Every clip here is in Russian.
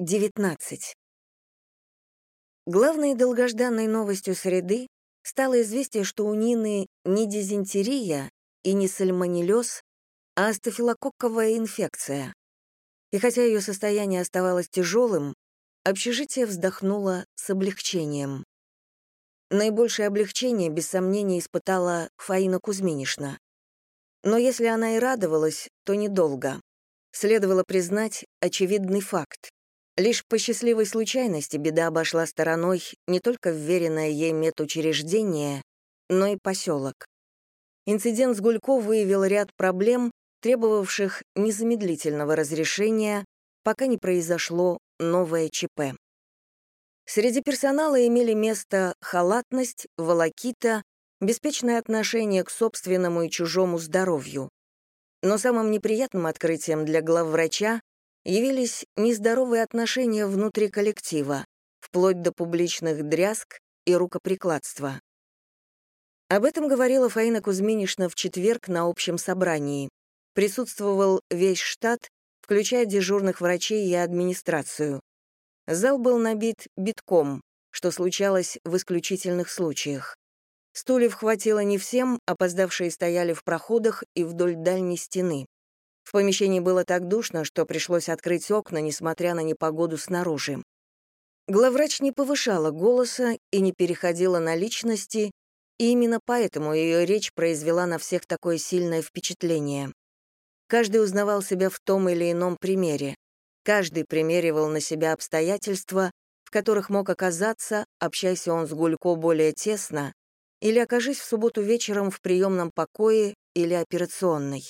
19. Главной долгожданной новостью среды стало известие, что у Нины не дизентерия и не сальмонеллез, а астафилококковая инфекция. И хотя ее состояние оставалось тяжелым, общежитие вздохнуло с облегчением. Наибольшее облегчение, без сомнения, испытала Фаина Кузьминишна. Но если она и радовалась, то недолго. Следовало признать очевидный факт. Лишь по счастливой случайности беда обошла стороной не только вверенное ей медучреждение, но и поселок. Инцидент с Гулько выявил ряд проблем, требовавших незамедлительного разрешения, пока не произошло новое ЧП. Среди персонала имели место халатность, волокита, беспечное отношение к собственному и чужому здоровью. Но самым неприятным открытием для главврача явились нездоровые отношения внутри коллектива, вплоть до публичных дрязг и рукоприкладства. Об этом говорила Фаина Кузьминишна в четверг на общем собрании. Присутствовал весь штат, включая дежурных врачей и администрацию. Зал был набит битком, что случалось в исключительных случаях. Стульев хватило не всем, опоздавшие стояли в проходах и вдоль дальней стены. В помещении было так душно, что пришлось открыть окна, несмотря на непогоду снаружи. Главврач не повышала голоса и не переходила на личности, и именно поэтому ее речь произвела на всех такое сильное впечатление. Каждый узнавал себя в том или ином примере. Каждый примеривал на себя обстоятельства, в которых мог оказаться, общаясь он с Гулько более тесно, или окажись в субботу вечером в приемном покое или операционной.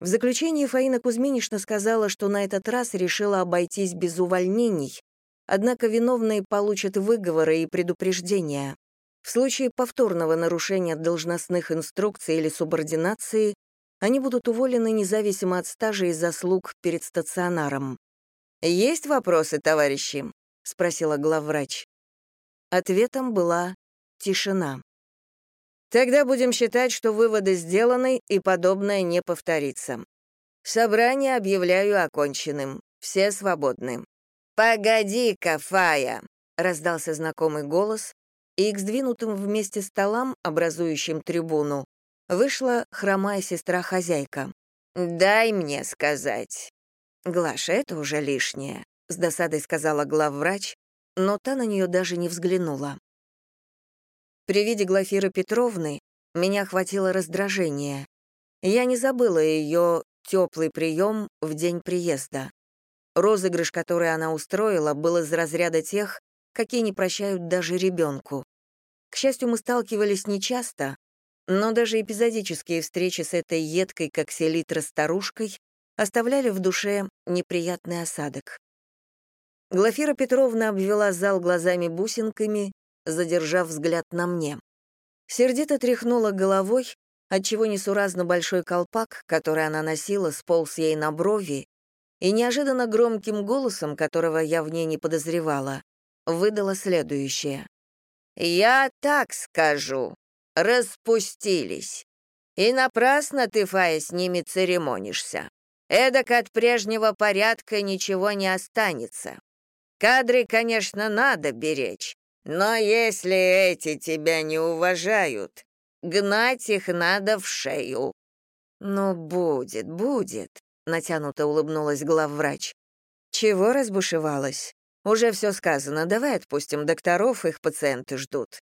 В заключение Фаина Кузьминишна сказала, что на этот раз решила обойтись без увольнений, однако виновные получат выговоры и предупреждения. В случае повторного нарушения должностных инструкций или субординации они будут уволены независимо от стажа и заслуг перед стационаром. «Есть вопросы, товарищи?» — спросила главврач. Ответом была тишина. Тогда будем считать, что выводы сделаны, и подобное не повторится. Собрание объявляю оконченным. Все свободны. «Погоди-ка, Фая!» — раздался знакомый голос, и к сдвинутым вместе столам, образующим трибуну, вышла хромая сестра-хозяйка. «Дай мне сказать». «Глаша, это уже лишнее», — с досадой сказала главврач, но та на нее даже не взглянула. При виде Глафиры Петровны меня охватило раздражение. Я не забыла ее теплый прием в день приезда. Розыгрыш, который она устроила, был из разряда тех, какие не прощают даже ребенку. К счастью, мы сталкивались нечасто, но даже эпизодические встречи с этой едкой, как селитра, старушкой оставляли в душе неприятный осадок. Глафира Петровна обвела зал глазами-бусинками задержав взгляд на мне. Сердито тряхнула головой, отчего несуразно большой колпак, который она носила, сполз ей на брови, и неожиданно громким голосом, которого я в ней не подозревала, выдала следующее. «Я так скажу. Распустились. И напрасно ты, Фая, с ними церемонишься. Эдак от прежнего порядка ничего не останется. Кадры, конечно, надо беречь, но если эти тебя не уважают, гнать их надо в шею». «Ну, будет, будет», — натянуто улыбнулась главврач. «Чего разбушевалась? Уже все сказано, давай отпустим докторов, их пациенты ждут».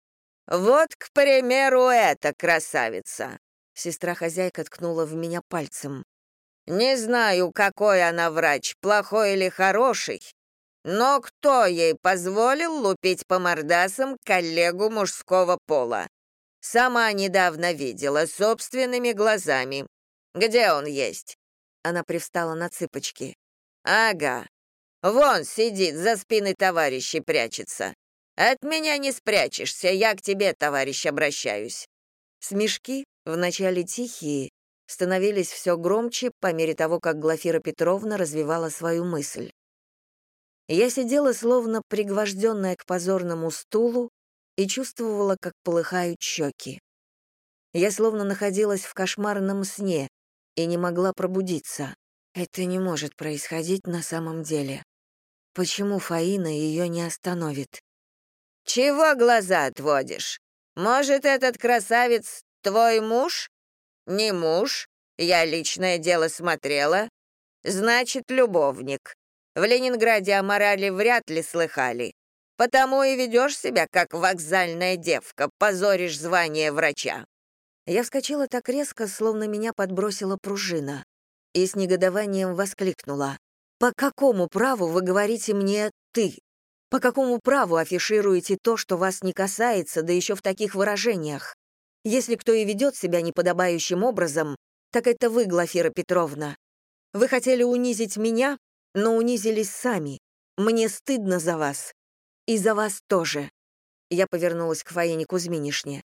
«Вот, к примеру, эта красавица!» Сестра-хозяйка ткнула в меня пальцем. «Не знаю, какой она врач, плохой или хороший, но кто ей позволил лупить по мордасам коллегу мужского пола? Сама недавно видела собственными глазами. Где он есть?» Она привстала на цыпочки. «Ага. Вон сидит, за спиной товарищей прячется. От меня не спрячешься, я к тебе, товарищ, обращаюсь». Смешки, вначале тихие, становились все громче по мере того, как Глафира Петровна развивала свою мысль. Я сидела словно пригвожденная к позорному стулу и чувствовала, как полыхают щеки. Я словно находилась в кошмарном сне и не могла пробудиться. Это не может происходить на самом деле. Почему Фаина ее не остановит? «Чего глаза отводишь? Может, этот красавец твой муж?» «Не муж. Я личное дело смотрела. Значит, любовник. В Ленинграде о морали вряд ли слыхали. Потому и ведешь себя, как вокзальная девка, позоришь звание врача». Я вскочила так резко, словно меня подбросила пружина, и с негодованием воскликнула. «По какому праву вы говорите мне «ты»? По какому праву афишируете то, что вас не касается, да еще в таких выражениях? Если кто и ведет себя неподобающим образом, так это вы, Глафира Петровна. Вы хотели унизить меня, но унизились сами. Мне стыдно за вас. И за вас тоже. Я повернулась к Фаине Кузьминишне.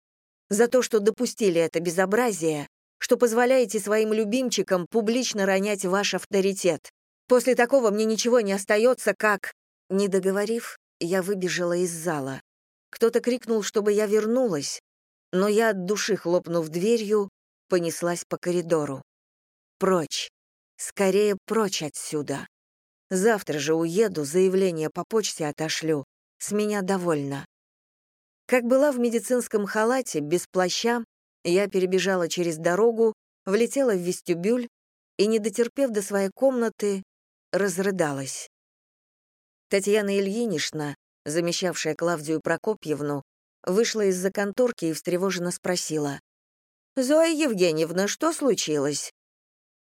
За то, что допустили это безобразие, что позволяете своим любимчикам публично ронять ваш авторитет. После такого мне ничего не остается, как... Не договорив, я выбежала из зала. Кто-то крикнул, чтобы я вернулась, но я от души, хлопнув дверью, понеслась по коридору. Прочь. Скорее прочь отсюда. Завтра же уеду, заявление по почте отошлю. С меня довольно. Как была в медицинском халате, без плаща, я перебежала через дорогу, влетела в вестибюль и, не дотерпев до своей комнаты, разрыдалась. Татьяна Ильинична, замещавшая Клавдию Прокопьевну, вышла из-за конторки и встревоженно спросила. «Зоя Евгеньевна, что случилось?»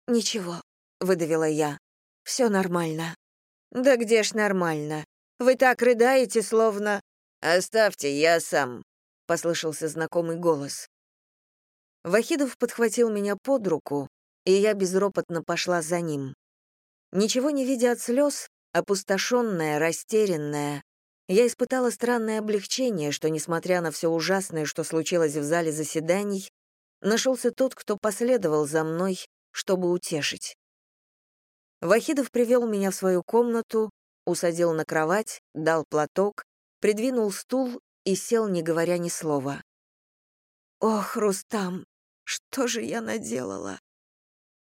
«Ничего», — выдавила я. «Все нормально». «Да где ж нормально? Вы так рыдаете, словно...» «Оставьте, я сам», — послышался знакомый голос. Вахидов подхватил меня под руку, и я безропотно пошла за ним. Ничего не видя от слез, опустошенная, растерянная, я испытала странное облегчение, что, несмотря на все ужасное, что случилось в зале заседаний, нашелся тот, кто последовал за мной, чтобы утешить. Вахидов привел меня в свою комнату, усадил на кровать, дал платок, придвинул стул и сел, не говоря ни слова. «Ох, Рустам, что же я наделала?»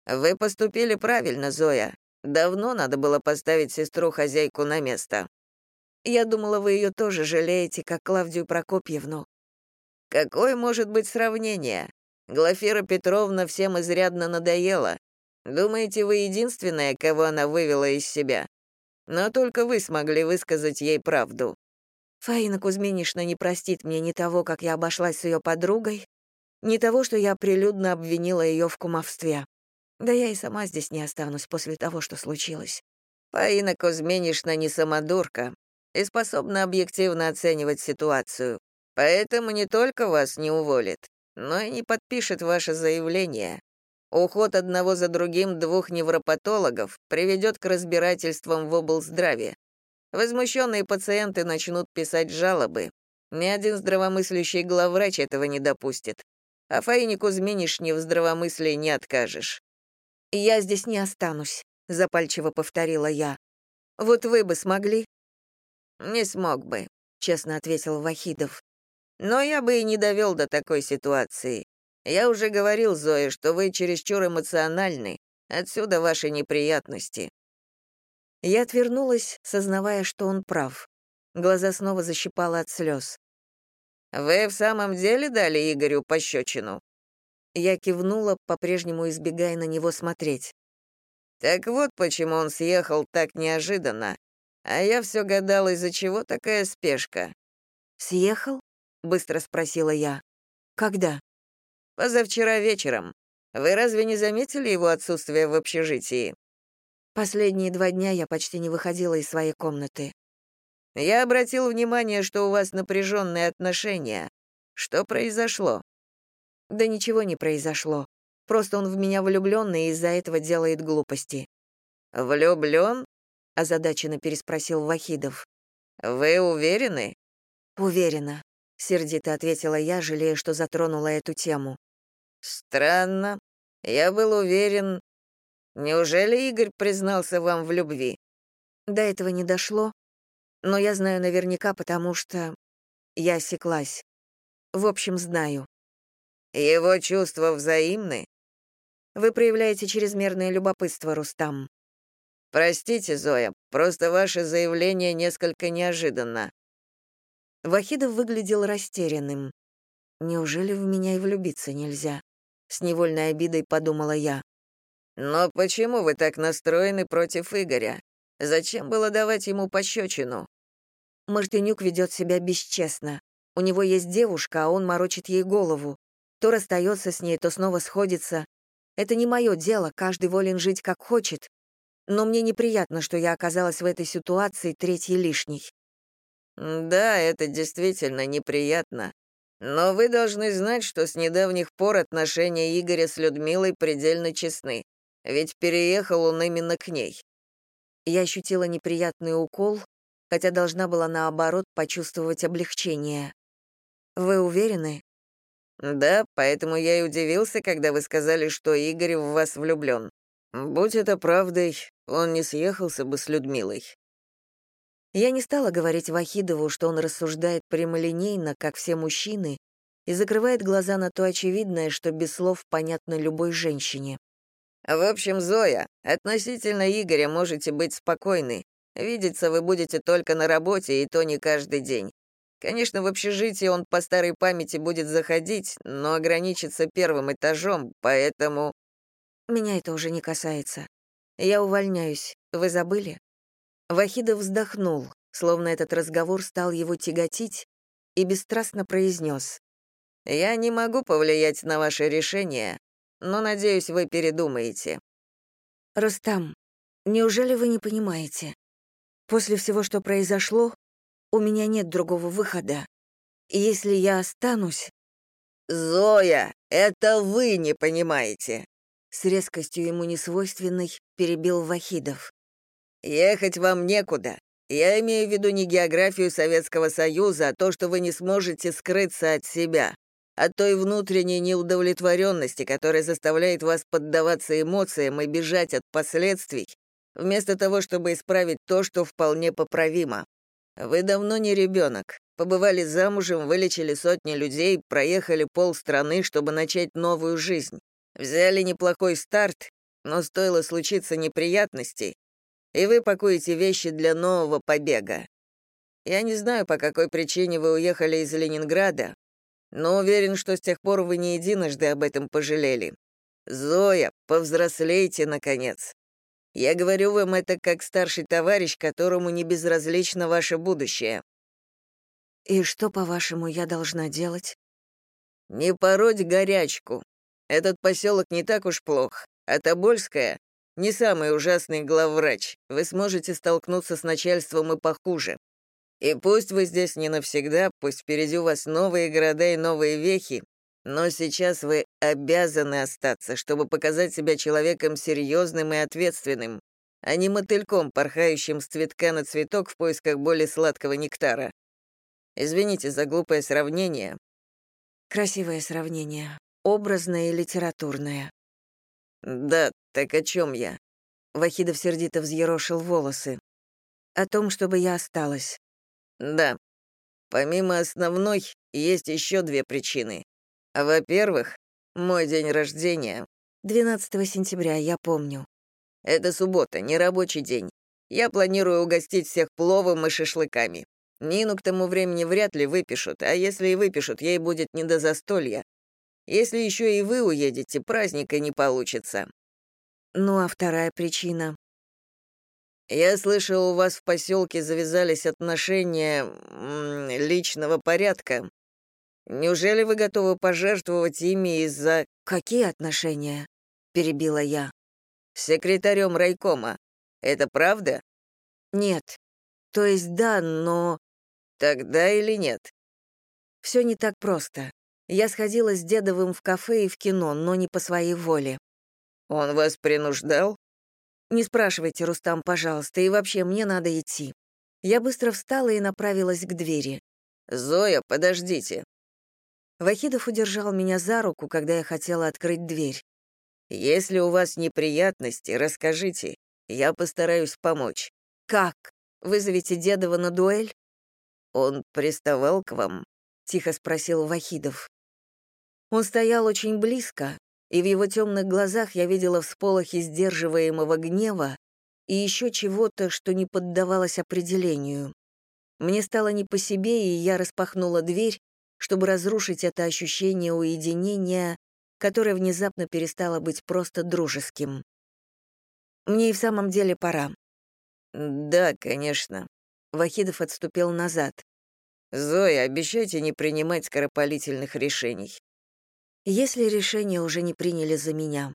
«Вы поступили правильно, Зоя. Давно надо было поставить сестру-хозяйку на место. Я думала, вы ее тоже жалеете, как Клавдию Прокопьевну». «Какое может быть сравнение? Глафира Петровна всем изрядно надоела. Думаете, вы единственная, кого она вывела из себя? Но только вы смогли высказать ей правду». Фаина Кузьминишна не простит мне ни того, как я обошлась с ее подругой, ни того, что я прилюдно обвинила ее в кумовстве. Да я и сама здесь не останусь после того, что случилось. Фаина Кузьминишна не самодурка и способна объективно оценивать ситуацию. Поэтому не только вас не уволит, но и не подпишет ваше заявление. Уход одного за другим двух невропатологов приведет к разбирательствам в облздраве. Возмущенные пациенты начнут писать жалобы. Ни один здравомыслящий главврач этого не допустит. А Фаине Кузьминишне в здравомыслии не откажешь. «Я здесь не останусь», — запальчиво повторила я. «Вот вы бы смогли?» «Не смог бы», — честно ответил Вахидов. «Но я бы и не довел до такой ситуации. Я уже говорил Зое, что вы чересчур эмоциональны. Отсюда ваши неприятности». Я отвернулась, сознавая, что он прав. Глаза снова защипало от слез. «Вы в самом деле дали Игорю пощечину?» Я кивнула, по-прежнему избегая на него смотреть. «Так вот почему он съехал так неожиданно. А я все гадал, из-за чего такая спешка». «Съехал?» — быстро спросила я. «Когда?» «Позавчера вечером. Вы разве не заметили его отсутствие в общежитии?» Последние два дня я почти не выходила из своей комнаты. «Я обратил внимание, что у вас напряженные отношения. Что произошло?» «Да ничего не произошло. Просто он в меня влюбленный и из-за этого делает глупости». «Влюблен?» — озадаченно переспросил Вахидов. «Вы уверены?» «Уверена», — сердито ответила я, жалея, что затронула эту тему. «Странно. Я был уверен. Неужели Игорь признался вам в любви?» До этого не дошло, но я знаю наверняка, потому что я осеклась. В общем, знаю. Его чувства взаимны? Вы проявляете чрезмерное любопытство, Рустам. Простите, Зоя, Просто ваше заявление несколько неожиданно». Вахидов выглядел растерянным. Неужели в меня и влюбиться нельзя? С невольной обидой подумала я. «Но почему вы так настроены против Игоря? Зачем было давать ему пощечину?» Мартынюк ведет себя бесчестно. У него есть девушка, а он морочит ей голову. То расстается с ней, то снова сходится. Это не мое дело, каждый волен жить как хочет. Но мне неприятно, что я оказалась в этой ситуации третьей лишней. Да, это действительно неприятно. Но вы должны знать, что с недавних пор отношения Игоря с Людмилой предельно честны. Ведь переехал он именно к ней. Я ощутила неприятный укол, хотя должна была, наоборот, почувствовать облегчение. «Вы уверены?» «Да, поэтому я и удивился, когда вы сказали, что Игорь в вас влюблен. Будь это правдой, он не съехался бы с Людмилой». Я не стала говорить Вахидову, что он рассуждает прямолинейно, как все мужчины, и закрывает глаза на то очевидное, что без слов понятно любой женщине. В общем, Зоя, относительно Игоря можете быть спокойны. Видеться вы будете только на работе, и то не каждый день. Конечно, в общежитии он по старой памяти будет заходить, но ограничится первым этажом, поэтому... Меня это уже не касается. Я увольняюсь. Вы забыли? Вахидов вздохнул, словно этот разговор стал его тяготить, и бесстрастно произнес. «Я не могу повлиять на ваше решение, но, надеюсь, вы передумаете». «Рустам, неужели вы не понимаете? После всего, что произошло, у меня нет другого выхода. Если я останусь...» «Зоя, это вы не понимаете!» С резкостью ему несвойственной перебил Вахидов. «Ехать вам некуда. Я имею в виду не географию Советского Союза, а то, что вы не сможете скрыться от себя от той внутренней неудовлетворенности, которая заставляет вас поддаваться эмоциям и бежать от последствий, вместо того, чтобы исправить то, что вполне поправимо. Вы давно не ребенок. Побывали замужем, вылечили сотни людей, проехали полстраны, чтобы начать новую жизнь. Взяли неплохой старт, но стоило случиться неприятностей, и вы пакуете вещи для нового побега. Я не знаю, по какой причине вы уехали из Ленинграда, но уверен, что с тех пор вы не единожды об этом пожалели. Зоя, повзрослейте, наконец. Я говорю вам это как старший товарищ, которому не безразлично ваше будущее. И что, по-вашему, я должна делать? Не пороть горячку. Этот поселок не так уж плох, а Тобольская — не самый ужасный главврач. Вы сможете столкнуться с начальством и похуже. И пусть вы здесь не навсегда, пусть впереди у вас новые города и новые вехи, но сейчас вы обязаны остаться, чтобы показать себя человеком серьезным и ответственным, а не мотыльком, порхающим с цветка на цветок в поисках более сладкого нектара. Извините за глупое сравнение. Красивое сравнение. Образное и литературное. Да, так о чем я? Вахидов сердито взъерошил волосы. О том, чтобы я осталась. Да. Помимо основной, есть еще две причины. Во-первых, мой день рождения. 12 сентября, я помню. Это суббота, не рабочий день. Я планирую угостить всех пловом и шашлыками. Нину к тому времени вряд ли выпишут, а если и выпишут, ей будет не до застолья. Если еще и вы уедете, праздника не получится. Ну а вторая причина? Я слышал, у вас в поселке завязались отношения личного порядка. Неужели вы готовы пожертвовать ими из-за... Какие отношения? Перебила я. С секретарем райкома. Это правда? Нет. То есть да, но... Тогда или нет? Все не так просто. Я сходила с Дедовым в кафе и в кино, но не по своей воле. Он вас принуждал? «Не спрашивайте, Рустам, пожалуйста, и вообще мне надо идти». Я быстро встала и направилась к двери. «Зоя, подождите». Вахидов удержал меня за руку, когда я хотела открыть дверь. «Если у вас неприятности, расскажите. Я постараюсь помочь». «Как? Вызовите Дедова на дуэль?» «Он приставал к вам?» — тихо спросил Вахидов. Он стоял очень близко, и в его темных глазах я видела всполохи сдерживаемого гнева и еще чего-то, что не поддавалось определению. Мне стало не по себе, и я распахнула дверь, чтобы разрушить это ощущение уединения, которое внезапно перестало быть просто дружеским. Мне и в самом деле пора. «Да, конечно». Вахидов отступил назад. «Зоя, обещайте не принимать скоропалительных решений». «Если решения уже не приняли за меня».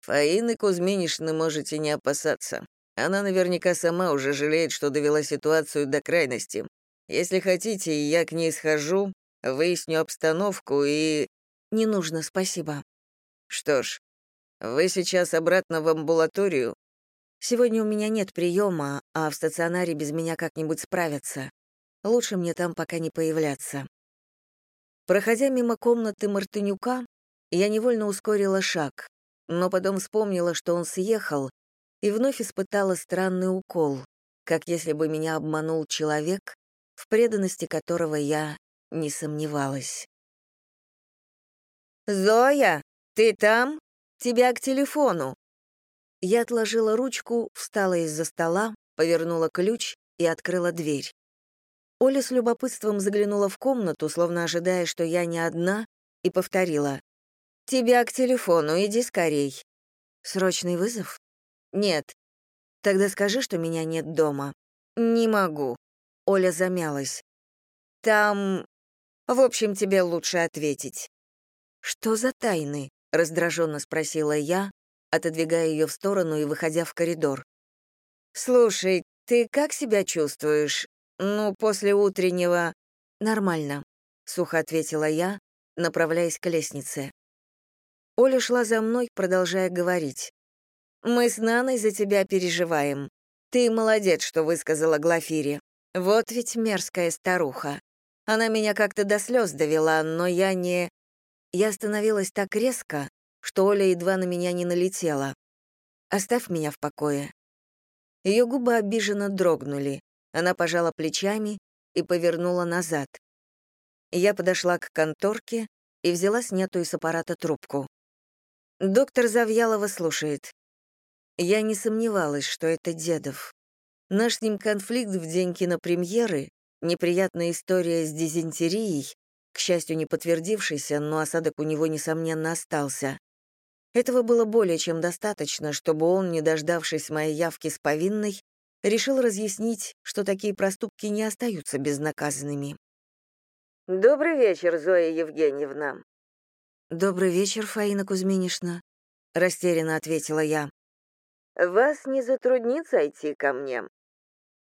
«Фаины Кузьминишны можете не опасаться. Она наверняка сама уже жалеет, что довела ситуацию до крайности. Если хотите, я к ней схожу, выясню обстановку и...» «Не нужно, спасибо». «Что ж, вы сейчас обратно в амбулаторию?» «Сегодня у меня нет приема, а в стационаре без меня как-нибудь справятся. Лучше мне там пока не появляться». Проходя мимо комнаты Мартынюка, я невольно ускорила шаг, но потом вспомнила, что он съехал, и вновь испытала странный укол, как если бы меня обманул человек, в преданности которого я не сомневалась. «Зоя, ты там?» Тебя к телефону». Я отложила ручку, встала из-за стола, повернула ключ и открыла дверь. Оля с любопытством заглянула в комнату, словно ожидая, что я не одна, и повторила. «Тебя к телефону, иди скорей». «Срочный вызов?» «Нет». «Тогда скажи, что меня нет дома». «Не могу». Оля замялась. «Там... В общем, тебе лучше ответить». «Что за тайны?» — раздраженно спросила я, отодвигая ее в сторону и выходя в коридор. «Слушай, ты как себя чувствуешь? Ну, после утреннего...» «Нормально», — сухо ответила я, направляясь к лестнице. Оля шла за мной, продолжая говорить. «Мы с Наной за тебя переживаем. Ты молодец, что высказала Глафире. Вот ведь мерзкая старуха. Она меня как-то до слез довела, но я не... Я остановилась так резко, что Оля едва на меня не налетела. «Оставь меня в покое». Ее губы обиженно дрогнули. Она пожала плечами и повернула назад. Я подошла к конторке и взяла снятую с аппарата трубку. Доктор Завьялова слушает. Я не сомневалась, что это Дедов. Наш с ним конфликт в день кинопремьеры, неприятная история с дизентерией, к счастью, не подтвердившийся, но осадок у него, несомненно, остался. Этого было более чем достаточно, чтобы он, не дождавшись моей явки с повинной, решил разъяснить, что такие проступки не остаются безнаказанными. «Добрый вечер, Зоя Евгеньевна». «Добрый вечер, Фаина Кузьминишна», — растерянно ответила я. «Вас не затруднит зайти ко мне?»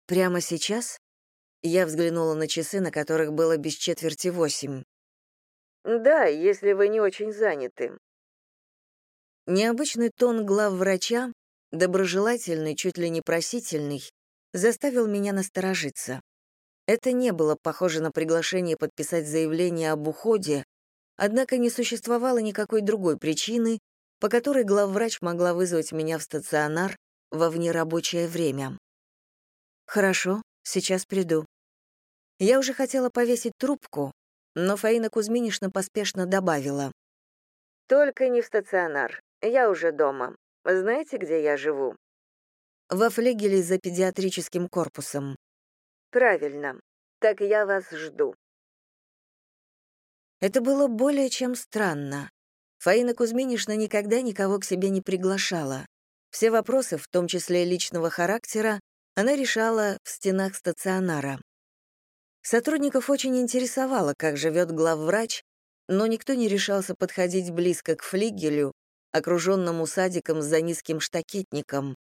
«Прямо сейчас?» Я взглянула на часы, на которых было без четверти восемь. «Да, если вы не очень заняты». Необычный тон главврача, доброжелательный, чуть ли не просительный, заставил меня насторожиться. Это не было похоже на приглашение подписать заявление об уходе, однако не существовало никакой другой причины, по которой главврач могла вызвать меня в стационар во внерабочее время. «Хорошо, сейчас приду», я уже хотела повесить трубку, но Фаина Кузьминишна поспешно добавила. «Только не в стационар. Я уже дома. Знаете, где я живу?» «Во флегеле за педиатрическим корпусом». «Правильно. Так я вас жду». Это было более чем странно. Фаина Кузьминишна никогда никого к себе не приглашала. Все вопросы, в том числе личного характера, она решала в стенах стационара. Сотрудников очень интересовало, как живет главврач, но никто не решался подходить близко к флигелю, окруженному садиком за низким штакетником.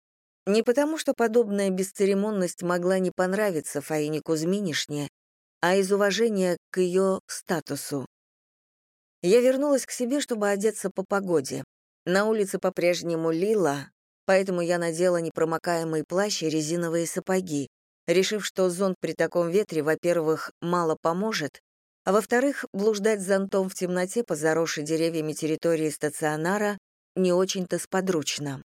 Не потому, что подобная бесцеремонность могла не понравиться Фаине Кузьминишне, а из уважения к ее статусу. Я вернулась к себе, чтобы одеться по погоде. На улице по-прежнему лило, поэтому я надела непромокаемый плащ и резиновые сапоги решив, что зонт при таком ветре, во-первых, мало поможет, а во-вторых, блуждать зонтом в темноте по заросшей деревьями территории стационара не очень-то сподручно.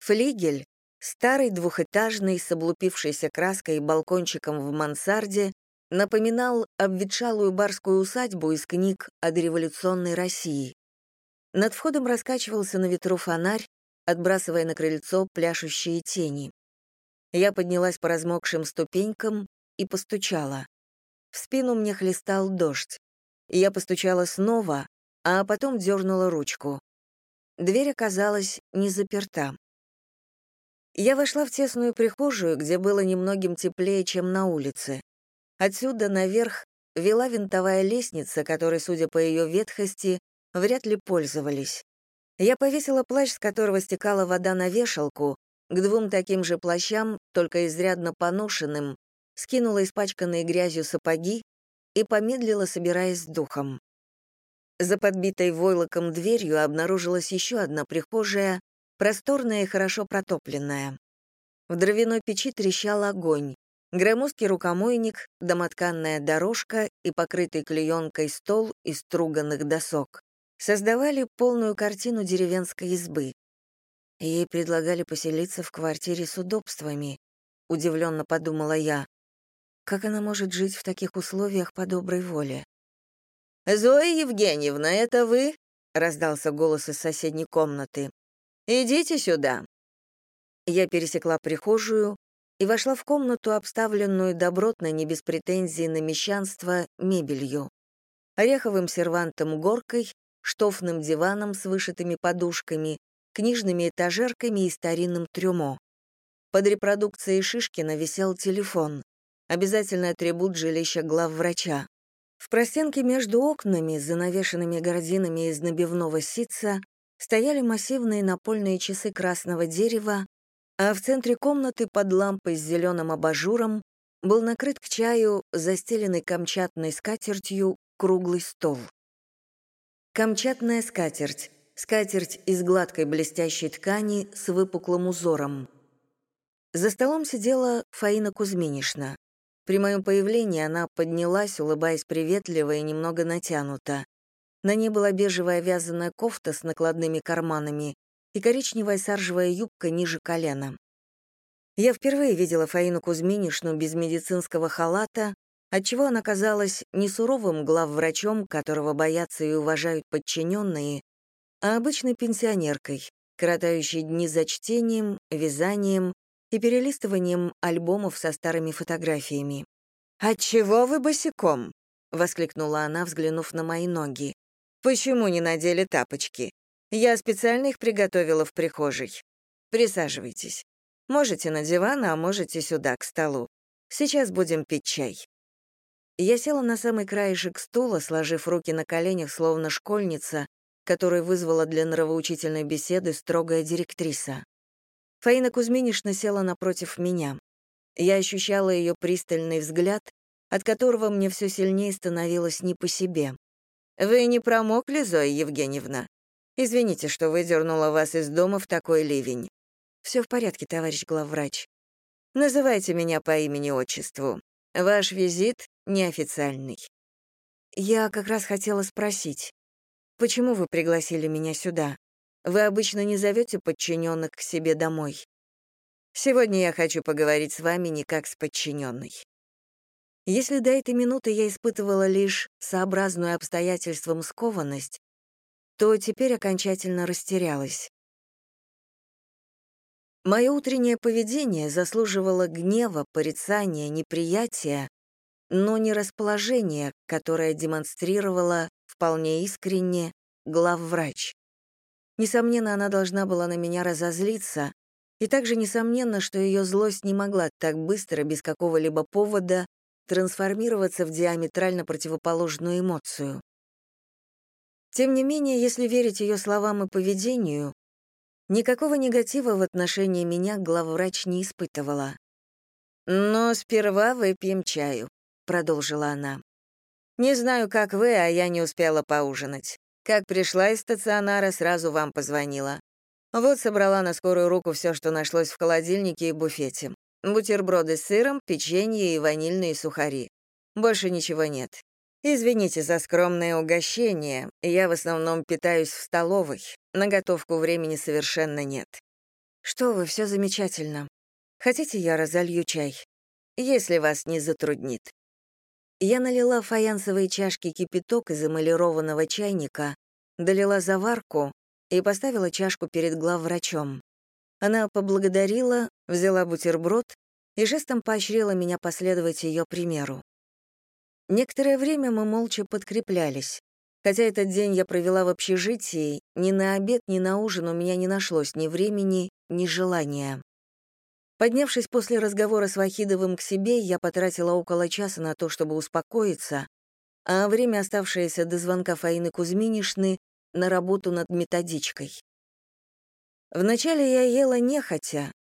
Флигель, старый двухэтажный, с облупившейся краской и балкончиком в мансарде, напоминал обветшалую барскую усадьбу из книг о дореволюционной России. Над входом раскачивался на ветру фонарь, отбрасывая на крыльцо пляшущие тени. Я поднялась по размокшим ступенькам и постучала. В спину мне хлестал дождь. Я постучала снова, а потом дернула ручку. Дверь оказалась не заперта. Я вошла в тесную прихожую, где было немногим теплее, чем на улице. Отсюда наверх вела винтовая лестница, которой, судя по ее ветхости, вряд ли пользовались. Я повесила плащ, с которого стекала вода на вешалку, к двум таким же плащам, только изрядно поношенным, скинула испачканные грязью сапоги и помедлила, собираясь с духом. За подбитой войлоком дверью обнаружилась еще одна прихожая, просторная и хорошо протопленная. В дровяной печи трещал огонь. Громоздкий рукомойник, домотканная дорожка и покрытый клеенкой стол из струганных досок создавали полную картину деревенской избы. Ей предлагали поселиться в квартире с удобствами, удивленно подумала я. Как она может жить в таких условиях по доброй воле? «Зоя Евгеньевна, это вы?» — раздался голос из соседней комнаты. «Идите сюда». Я пересекла прихожую и вошла в комнату, обставленную добротно, не без претензий на мещанство, мебелью. Ореховым сервантом-горкой, штофным диваном с вышитыми подушками, книжными этажерками и старинным трюмо. Под репродукцией Шишкина висел телефон, обязательный атрибут жилища главврача. В простенке между окнами, занавешенными гординами из набивного ситца, стояли массивные напольные часы красного дерева, а в центре комнаты под лампой с зеленым абажуром был накрыт к чаю, застеленный камчатной скатертью, круглый стол. Камчатная скатерть. Скатерть из гладкой блестящей ткани с выпуклым узором. За столом сидела Фаина Кузьминишна. При моем появлении она поднялась, улыбаясь приветливо и немного натянуто. На ней была бежевая вязаная кофта с накладными карманами и коричневая саржевая юбка ниже колена. Я впервые видела Фаину Кузьминишну без медицинского халата, отчего она казалась не суровым главврачом, которого боятся и уважают подчиненные, а обычной пенсионеркой, коротающей дни за чтением, вязанием и перелистыванием альбомов со старыми фотографиями. «Отчего вы босиком?» — воскликнула она, взглянув на мои ноги. «Почему не надели тапочки? Я специально их приготовила в прихожей. Присаживайтесь. Можете на диван, а можете сюда, к столу. Сейчас будем пить чай». Я села на самый краешек стула, сложив руки на коленях, словно школьница, которую вызвала для нравоучительной беседы строгая директриса. Фаина Кузьминишна села напротив меня. Я ощущала ее пристальный взгляд, от которого мне все сильнее становилось не по себе. «Вы не промокли, Зоя Евгеньевна? Извините, что выдернула вас из дома в такой ливень». «Все в порядке, товарищ главврач». «Называйте меня по имени-отчеству. Ваш визит неофициальный». «Я как раз хотела спросить, почему вы пригласили меня сюда? Вы обычно не зовете подчиненных к себе домой. Сегодня я хочу поговорить с вами не как с подчиненной. Если до этой минуты я испытывала лишь сообразную обстоятельствам скованность, то теперь окончательно растерялась. Мое утреннее поведение заслуживало гнева, порицания, неприятия, но не расположения, которое демонстрировала вполне искренне главврач. Несомненно, она должна была на меня разозлиться, и также несомненно, что ее злость не могла так быстро, без какого-либо повода, трансформироваться в диаметрально противоположную эмоцию. Тем не менее, если верить ее словам и поведению, никакого негатива в отношении меня главврач не испытывала. «Но сперва выпьем чаю», — продолжила она. «Не знаю, как вы, а я не успела поужинать. Как пришла из стационара, сразу вам позвонила. Вот собрала на скорую руку все, что нашлось в холодильнике и буфете. Бутерброды с сыром, печенье и ванильные сухари. Больше ничего нет. Извините за скромное угощение, я в основном питаюсь в столовой. На готовку времени совершенно нет. Что вы, все замечательно. Хотите, я разолью чай? Если вас не затруднит. Я налила фаянсовые чашки кипяток из эмалированного чайника, долила заварку, и поставила чашку перед главврачом. Она поблагодарила, взяла бутерброд и жестом поощрила меня последовать ее примеру. Некоторое время мы молча подкреплялись. Хотя этот день я провела в общежитии, ни на обед, ни на ужин у меня не нашлось ни времени, ни желания. Поднявшись после разговора с Вахидовым к себе, я потратила около часа на то, чтобы успокоиться, а время, оставшееся до звонка Фаины Кузьминишны, на работу над методичкой. Вначале я ела нехотя,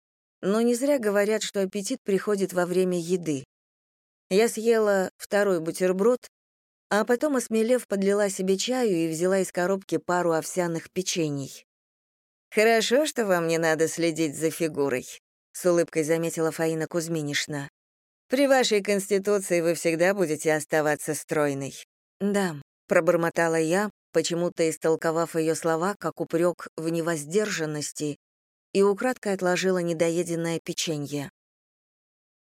но не зря говорят, что аппетит приходит во время еды. Я съела второй бутерброд, а потом, осмелев, подлила себе чаю и взяла из коробки пару овсяных печений. «Хорошо, что вам не надо следить за фигурой», — с улыбкой заметила Фаина Кузьминишна. «При вашей конституции вы всегда будете оставаться стройной». «Да», — пробормотала я, почему-то истолковав ее слова как упрек в невоздержанности, и украдкой отложила недоеденное печенье.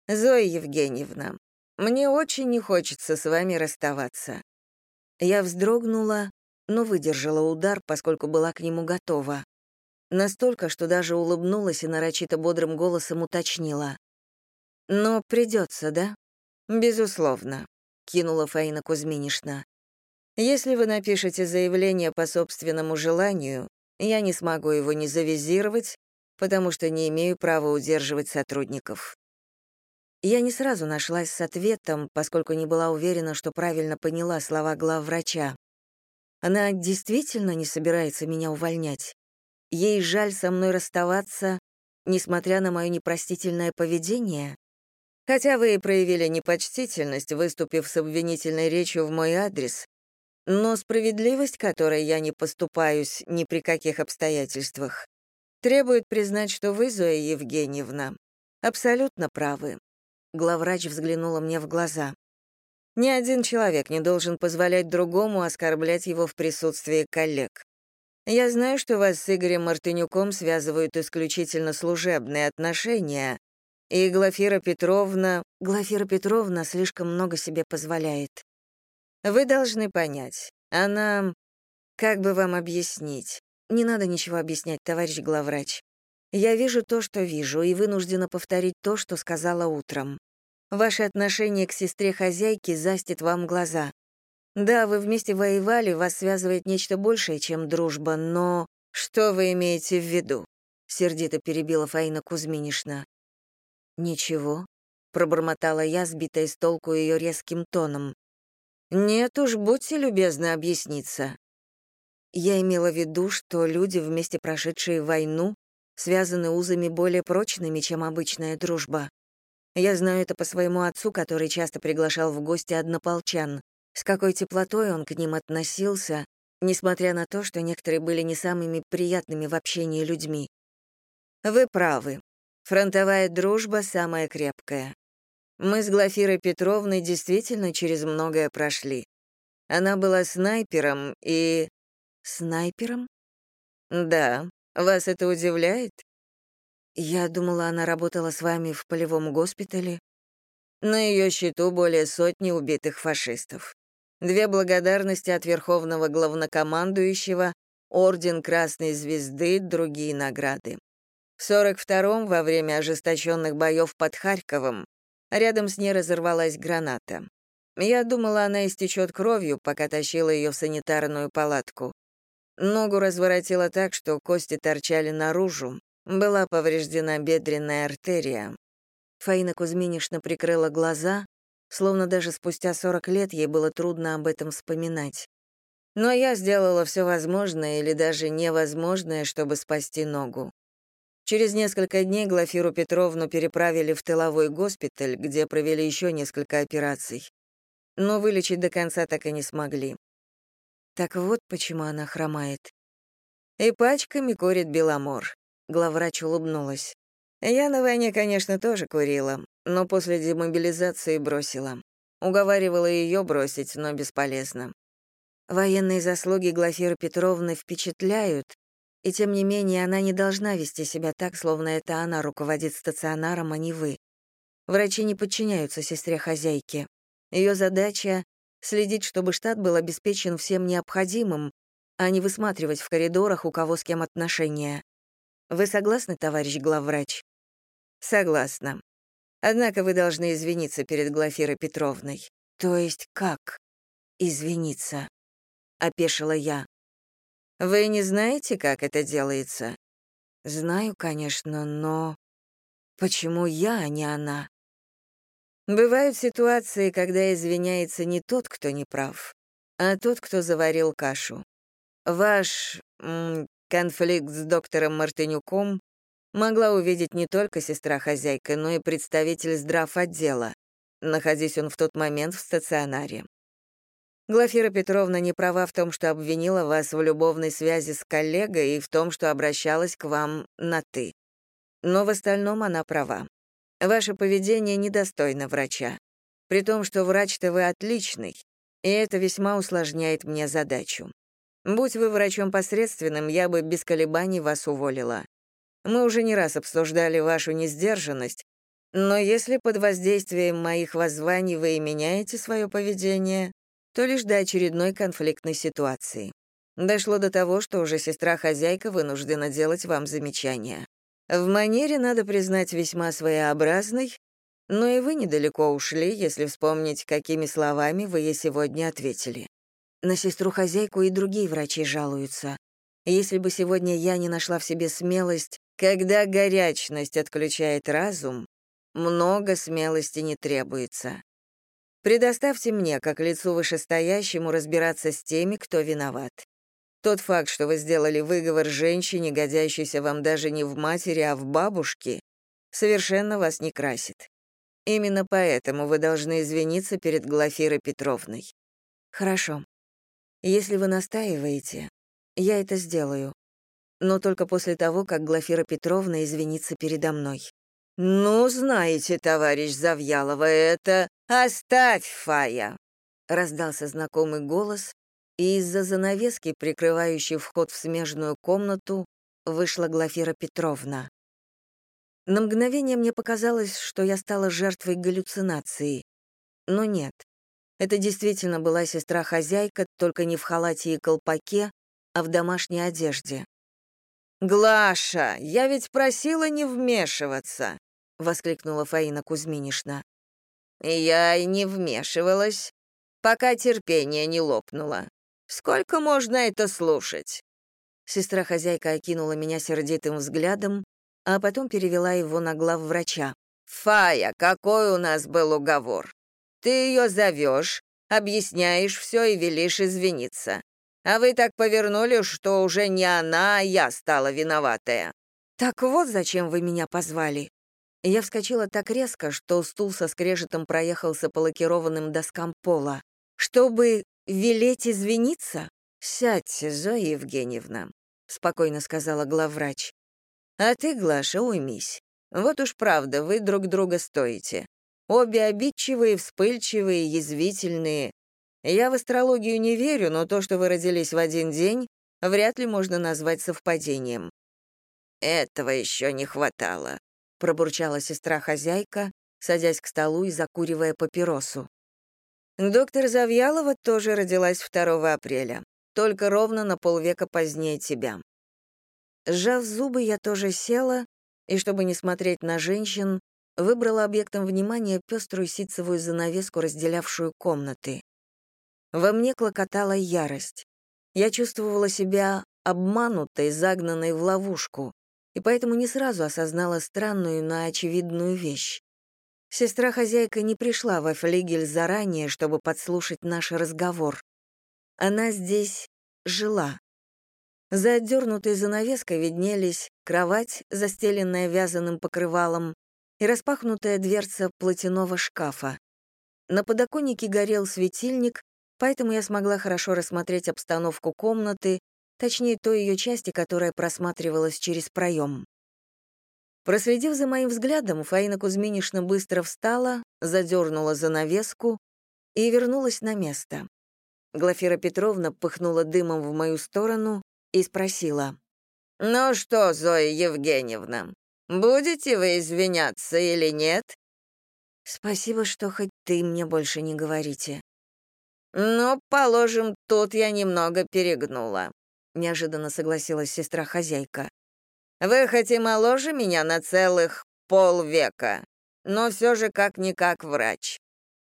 «Зоя Евгеньевна, мне очень не хочется с вами расставаться». Я вздрогнула, но выдержала удар, поскольку была к нему готова. Настолько, что даже улыбнулась и нарочито бодрым голосом уточнила. «Но придется, да?» «Безусловно», — кинула Фаина Кузьминишна. «Если вы напишете заявление по собственному желанию, я не смогу его ни завизировать, потому что не имею права удерживать сотрудников. Я не сразу нашлась с ответом, поскольку не была уверена, что правильно поняла слова главврача. Она действительно не собирается меня увольнять. Ей жаль со мной расставаться, несмотря на мое непростительное поведение. Хотя вы и проявили непочтительность, выступив с обвинительной речью в мой адрес, но справедливость, которой я не поступаюсь ни при каких обстоятельствах, требует признать, что вы, Зоя Евгеньевна, абсолютно правы. Главврач взглянула мне в глаза. Ни один человек не должен позволять другому оскорблять его в присутствии коллег. Я знаю, что вас с Игорем Мартынюком связывают исключительно служебные отношения, и Глафира Петровна... Глафира Петровна слишком много себе позволяет. Вы должны понять, она... Как бы вам объяснить? Не надо ничего объяснять, товарищ главврач. Я вижу то, что вижу, и вынуждена повторить то, что сказала утром. Ваше отношение к сестре хозяйки застит вам глаза. Да, вы вместе воевали, вас связывает нечто большее, чем дружба, но... Что вы имеете в виду? Сердито перебила Фаина Кузьминишна. Ничего, пробормотала я, сбитая с толку ее резким тоном. Нет уж, будьте любезны объясниться. Я имела в виду, что люди, вместе прошедшие войну, связаны узами более прочными, чем обычная дружба. Я знаю это по своему отцу, который часто приглашал в гости однополчан. С какой теплотой он к ним относился, несмотря на то, что некоторые были не самыми приятными в общении людьми. Вы правы. Фронтовая дружба самая крепкая. Мы с Глафирой Петровной действительно через многое прошли. Она была снайпером и... Снайпером? Да, вас это удивляет? Я думала, она работала с вами в полевом госпитале. На ее счету более сотни убитых фашистов. Две благодарности от Верховного Главнокомандующего, Орден Красной Звезды, другие награды. В 42-м, во время ожесточенных боев под Харьковом, рядом с ней разорвалась граната. Я думала, она истечет кровью, пока тащила ее в санитарную палатку. Ногу разворотило так, что кости торчали наружу. Была повреждена бедренная артерия. Фаина Кузьминишна прикрыла глаза, словно даже спустя 40 лет ей было трудно об этом вспоминать. Но я сделала все возможное или даже невозможное, чтобы спасти ногу. Через несколько дней Глафиру Петровну переправили в тыловой госпиталь, где провели еще несколько операций. Но вылечить до конца так и не смогли. Так вот почему она хромает. И пачками курит Беломор. Главврач улыбнулась. Я на войне, конечно, тоже курила, но после демобилизации бросила. Уговаривала ее бросить, но бесполезно. Военные заслуги Глафиры Петровны впечатляют, и тем не менее она не должна вести себя так, словно это она руководит стационаром, а не вы. Врачи не подчиняются сестре-хозяйке. Ее задача следить, чтобы штат был обеспечен всем необходимым, а не высматривать в коридорах, у кого с кем отношения. Вы согласны, товарищ главврач? Согласна. Однако вы должны извиниться перед Глафирой Петровной. То есть как извиниться? Опешила я. Вы не знаете, как это делается? Знаю, конечно, но... Почему я, а не она? Бывают ситуации, когда извиняется не тот, кто не прав, а тот, кто заварил кашу. Ваш конфликт с доктором Мартынюком могла увидеть не только сестра-хозяйка, но и представитель здравотдела, находясь он в тот момент в стационаре. Глафира Петровна не права в том, что обвинила вас в любовной связи с коллегой и в том, что обращалась к вам на «ты». Но в остальном она права. Ваше поведение недостойно врача. При том, что врач-то вы отличный, и это весьма усложняет мне задачу. Будь вы врачом посредственным, я бы без колебаний вас уволила. Мы уже не раз обсуждали вашу несдержанность, но если под воздействием моих воззваний вы и меняете свое поведение, то лишь до очередной конфликтной ситуации. Дошло до того, что уже сестра-хозяйка вынуждена делать вам замечания. В манере, надо признать, весьма своеобразной, но и вы недалеко ушли, если вспомнить, какими словами вы ей сегодня ответили. На сестру-хозяйку и другие врачи жалуются. Если бы сегодня я не нашла в себе смелость, когда горячность отключает разум, много смелости не требуется. Предоставьте мне, как лицу вышестоящему, разбираться с теми, кто виноват. Тот факт, что вы сделали выговор женщине, годящейся вам даже не в матери, а в бабушке, совершенно вас не красит. Именно поэтому вы должны извиниться перед Глафирой Петровной. Хорошо. Если вы настаиваете, я это сделаю. Но только после того, как Глафира Петровна извинится передо мной. «Ну, знаете, товарищ Завьялова, это... Оставь, Фая!» Раздался знакомый голос, и из-за занавески, прикрывающей вход в смежную комнату, вышла Глафира Петровна. На мгновение мне показалось, что я стала жертвой галлюцинации. Но нет. Это действительно была сестра-хозяйка, только не в халате и колпаке, а в домашней одежде. «Глаша, я ведь просила не вмешиваться!» — воскликнула Фаина Кузьминишна. «Я и не вмешивалась, пока терпение не лопнуло. Сколько можно это слушать?» Сестра-хозяйка окинула меня сердитым взглядом, а потом перевела его на главврача. «Фая, какой у нас был уговор? Ты ее зовешь, объясняешь все и велишь извиниться. А вы так повернули, что уже не она, а я стала виноватая». «Так вот зачем вы меня позвали». Я вскочила так резко, что стул со скрежетом проехался по лакированным доскам пола. «Чтобы велеть извиниться?» «Сядьте, Зоя Евгеньевна», — спокойно сказала главврач. «А ты, Глаша, уймись. Вот уж правда, вы друг друга стоите. Обе обидчивые, вспыльчивые, язвительные, я в астрологию не верю, но то, что вы родились в один день, вряд ли можно назвать совпадением. Этого еще не хватало, пробурчала сестра-хозяйка, садясь к столу и закуривая папиросу. Доктор Завьялова тоже родилась 2 апреля, только ровно на полвека позднее тебя. Сжав зубы, я тоже села, и, чтобы не смотреть на женщин, выбрала объектом внимания пеструю ситцевую занавеску, разделявшую комнаты. Во мне клокотала ярость. Я чувствовала себя обманутой, загнанной в ловушку, и поэтому не сразу осознала странную, но очевидную вещь. Сестра-хозяйка не пришла во флигель заранее, чтобы подслушать наш разговор. Она здесь жила. За отдернутой занавеской виднелись кровать, застеленная вязаным покрывалом, и распахнутая дверца платяного шкафа. На подоконнике горел светильник, поэтому я смогла хорошо рассмотреть обстановку комнаты, точнее той ее части, которая просматривалась через проем. Проследив за моим взглядом, Фаина Кузьминишна быстро встала, задернула занавеску и вернулась на место. Глафира Петровна пыхнула дымом в мою сторону и спросила. «Ну что, Зоя Евгеньевна, будете вы извиняться или нет?» «Спасибо, что хоть ты мне больше не говорите», «Ну, положим, тут я немного перегнула. — неожиданно согласилась сестра-хозяйка. «Вы хоть и моложе меня на целых полвека, но все же как-никак врач».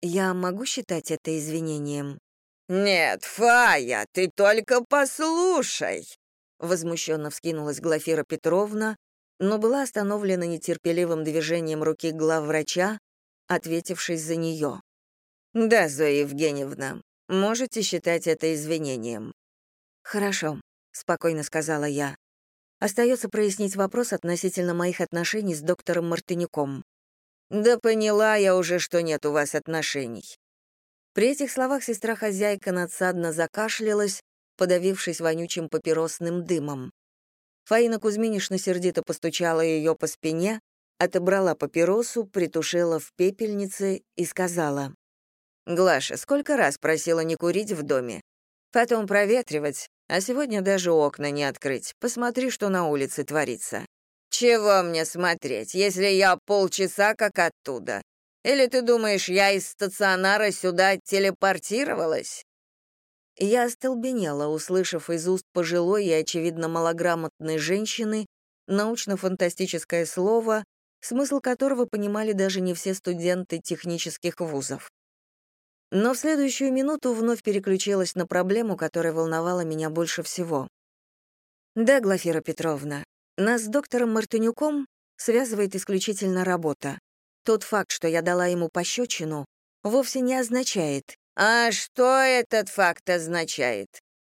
«Я могу считать это извинением?» «Нет, Фая, ты только послушай!» Возмущенно вскинулась Глафира Петровна, но была остановлена нетерпеливым движением руки главврача, ответившись за нее. «Да, Зоя Евгеньевна, можете считать это извинением». «Хорошо», — спокойно сказала я. Остается прояснить вопрос относительно моих отношений с доктором Мартынюком. «Да поняла я уже, что нет у вас отношений». При этих словах сестра-хозяйка надсадно закашлялась, подавившись вонючим папиросным дымом. Фаина Кузьминишна сердито постучала ее по спине, отобрала папиросу, притушила в пепельнице и сказала. «Глаша, сколько раз просила не курить в доме? Потом проветривать, а сегодня даже окна не открыть. Посмотри, что на улице творится». «Чего мне смотреть, если я полчаса как оттуда? Или ты думаешь, я из стационара сюда телепортировалась?» Я остолбенела, услышав из уст пожилой и, очевидно, малограмотной женщины научно-фантастическое слово, смысл которого понимали даже не все студенты технических вузов. Но в следующую минуту вновь переключилась на проблему, которая волновала меня больше всего. «Да, Глафира Петровна, нас с доктором Мартынюком связывает исключительно работа. Тот факт, что я дала ему пощечину, вовсе не означает, «А что этот факт означает?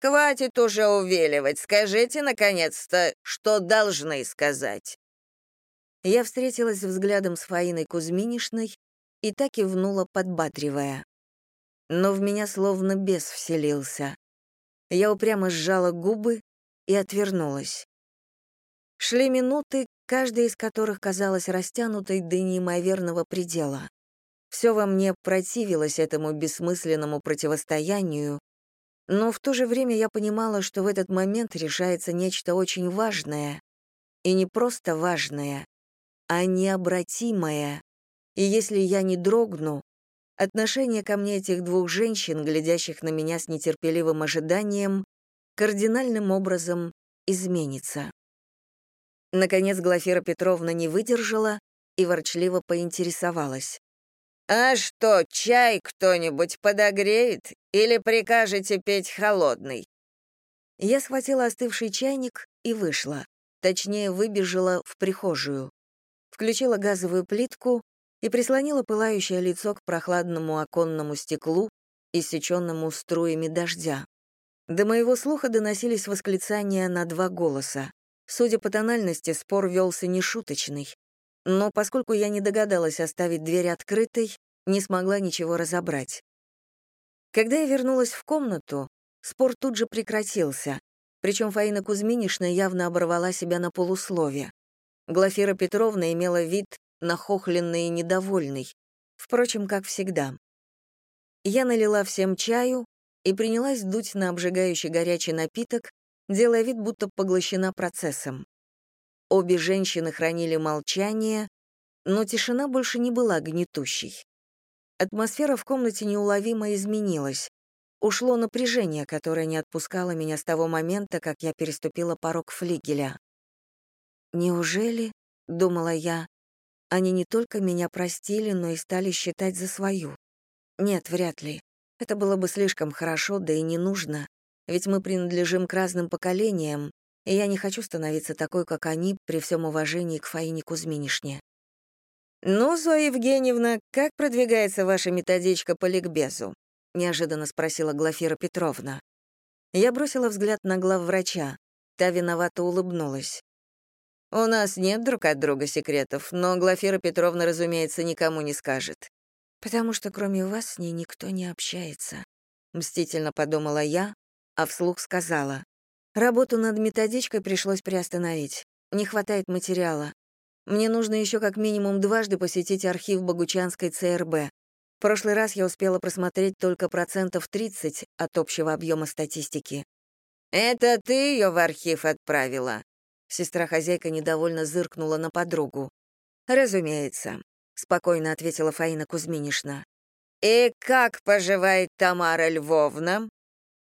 Хватит уже увиливать, скажите, наконец-то, что должны сказать». Я встретилась взглядом с Фаиной Кузьминишной и так и внула, подбадривая. Но в меня словно бес вселился. Я упрямо сжала губы и отвернулась. Шли минуты, каждая из которых казалась растянутой до неимоверного предела. Все во мне противилось этому бессмысленному противостоянию, но в то же время я понимала, что в этот момент решается нечто очень важное, и не просто важное, а необратимое. И если я не дрогну, отношение ко мне этих двух женщин, глядящих на меня с нетерпеливым ожиданием, кардинальным образом изменится. Наконец Глафира Петровна не выдержала и ворчливо поинтересовалась. «А что, чай кто-нибудь подогреет или прикажете петь холодный?» Я схватила остывший чайник и вышла. Точнее, выбежала в прихожую. Включила газовую плитку и прислонила пылающее лицо к прохладному оконному стеклу, иссеченному струями дождя. До моего слуха доносились восклицания на два голоса. Судя по тональности, спор велся нешуточный но поскольку я не догадалась оставить дверь открытой, не смогла ничего разобрать. Когда я вернулась в комнату, спор тут же прекратился, причем Фаина Кузьминишна явно оборвала себя на полуслове. Глафира Петровна имела вид нахохленный и недовольный, впрочем, как всегда. Я налила всем чаю и принялась дуть на обжигающий горячий напиток, делая вид, будто поглощена процессом. Обе женщины хранили молчание, но тишина больше не была гнетущей. Атмосфера в комнате неуловимо изменилась. Ушло напряжение, которое не отпускало меня с того момента, как я переступила порог флигеля. «Неужели, — думала я, — они не только меня простили, но и стали считать за свою? Нет, вряд ли. Это было бы слишком хорошо, да и не нужно, ведь мы принадлежим к разным поколениям, и я не хочу становиться такой, как они, при всем уважении к Фаине Кузьминишне. «Ну, Зоя Евгеньевна, как продвигается ваша методичка по ликбезу?» — неожиданно спросила Глафира Петровна. Я бросила взгляд на главврача. Та виновато улыбнулась. «У нас нет друг от друга секретов, но Глафира Петровна, разумеется, никому не скажет». «Потому что кроме вас с ней никто не общается», — мстительно подумала я, а вслух сказала. Работу над методичкой пришлось приостановить. Не хватает материала. Мне нужно еще как минимум дважды посетить архив Богучанской ЦРБ. В прошлый раз я успела просмотреть только процентов 30 от общего объема статистики. «Это ты ее в архив отправила?» Сестра-хозяйка недовольно зыркнула на подругу. «Разумеется», — спокойно ответила Фаина Кузьминишна. «И как поживает Тамара Львовна?»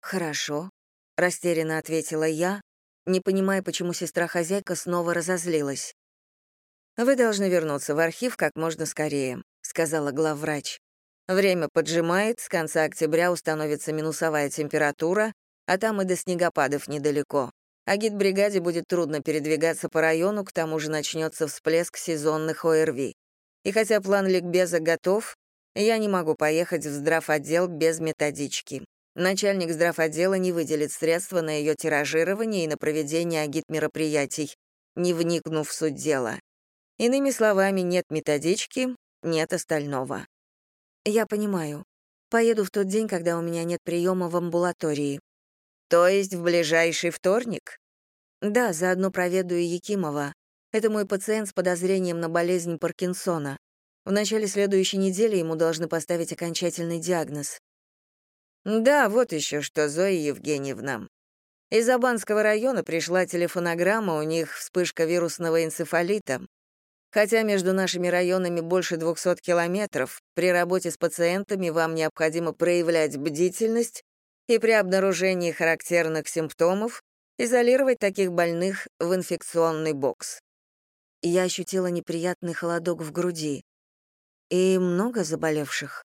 «Хорошо», растерянно ответила я, не понимая, почему сестра-хозяйка снова разозлилась. «Вы должны вернуться в архив как можно скорее», — сказала главврач. «Время поджимает, с конца октября установится минусовая температура, а там и до снегопадов недалеко. А гид-бригаде будет трудно передвигаться по району, к тому же начнется всплеск сезонных ОРВИ. И хотя план ликбеза готов, я не могу поехать в здравотдел без методички. Начальник здравотдела не выделит средства на ее тиражирование и на проведение агит-мероприятий, не вникнув в суть дела. Иными словами, нет методички, нет остального. Я понимаю. Поеду в тот день, когда у меня нет приема в амбулатории. То есть в ближайший вторник? Да, заодно проведу и Якимова. Это мой пациент с подозрением на болезнь Паркинсона. В начале следующей недели ему должны поставить окончательный диагноз. Да, вот еще что, Зоя Евгеньевна. Из Абанского района пришла телефонограмма, у них вспышка вирусного энцефалита. Хотя между нашими районами больше 200 километров, при работе с пациентами вам необходимо проявлять бдительность и при обнаружении характерных симптомов изолировать таких больных в инфекционный бокс. Я ощутила неприятный холодок в груди. И много заболевших?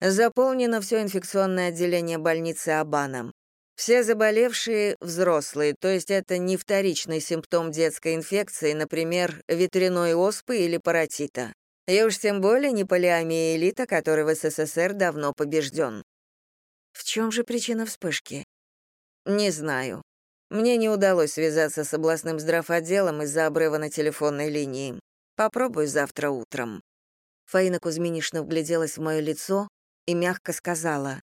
Заполнено все инфекционное отделение больницы Абаном. Все заболевшие — взрослые, то есть это не вторичный симптом детской инфекции, например, ветряной оспы или паротита. И уж тем более не полиомиелита, который в СССР давно побежден. В чем же причина вспышки? Не знаю. Мне не удалось связаться с областным здравотделом из-за обрыва на телефонной линии. Попробую завтра утром. Фаина Кузьминишна вгляделась в мое лицо и мягко сказала.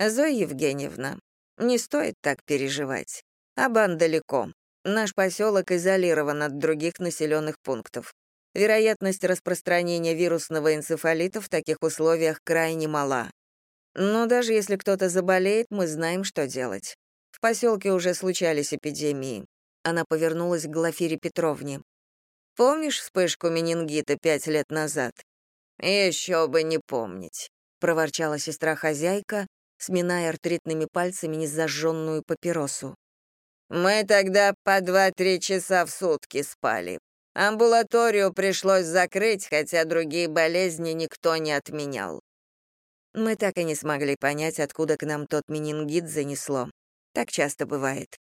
«Зоя Евгеньевна, не стоит так переживать. Абан далеко. Наш поселок изолирован от других населенных пунктов. Вероятность распространения вирусного энцефалита в таких условиях крайне мала. Но даже если кто-то заболеет, мы знаем, что делать. В поселке уже случались эпидемии. Она повернулась к Глафире Петровне. Помнишь вспышку менингита пять лет назад? Еще бы не помнить, проворчала сестра-хозяйка, сминая артритными пальцами незажженную папиросу. «Мы тогда по два-три часа в сутки спали. Амбулаторию пришлось закрыть, хотя другие болезни никто не отменял. Мы так и не смогли понять, откуда к нам тот менингит занесло. Так часто бывает.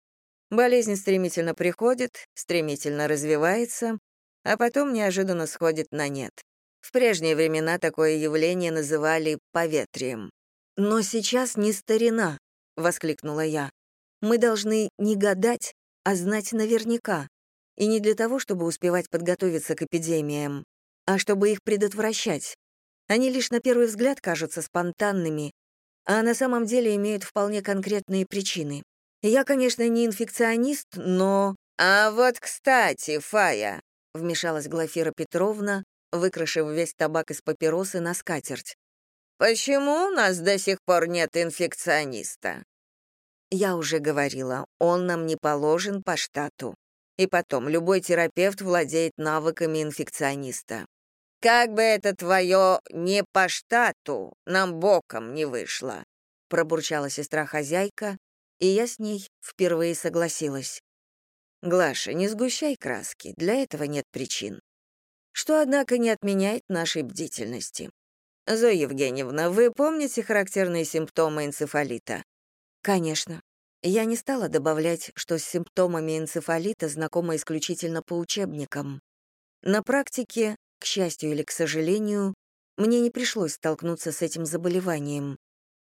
Болезнь стремительно приходит, стремительно развивается, а потом неожиданно сходит на нет. В прежние времена такое явление называли поветрием. «Но сейчас не старина», — воскликнула я. «Мы должны не гадать, а знать наверняка. И не для того, чтобы успевать подготовиться к эпидемиям, а чтобы их предотвращать. Они лишь на первый взгляд кажутся спонтанными, а на самом деле имеют вполне конкретные причины. Я, конечно, не инфекционист, но... «А вот, кстати, Фая», — вмешалась Глафира Петровна, выкрашив весь табак из папиросы на скатерть. «Почему у нас до сих пор нет инфекциониста?» Я уже говорила, он нам не положен по штату. И потом, любой терапевт владеет навыками инфекциониста. «Как бы это твое не по штату нам боком не вышло», пробурчала сестра-хозяйка, и я с ней впервые согласилась. «Глаша, не сгущай краски, для этого нет причин. Что, однако, не отменяет нашей бдительности. Зоя Евгеньевна, вы помните характерные симптомы энцефалита? Конечно. Я не стала добавлять, что с симптомами энцефалита знакома исключительно по учебникам. На практике к счастью или к сожалению, мне не пришлось столкнуться с этим заболеванием.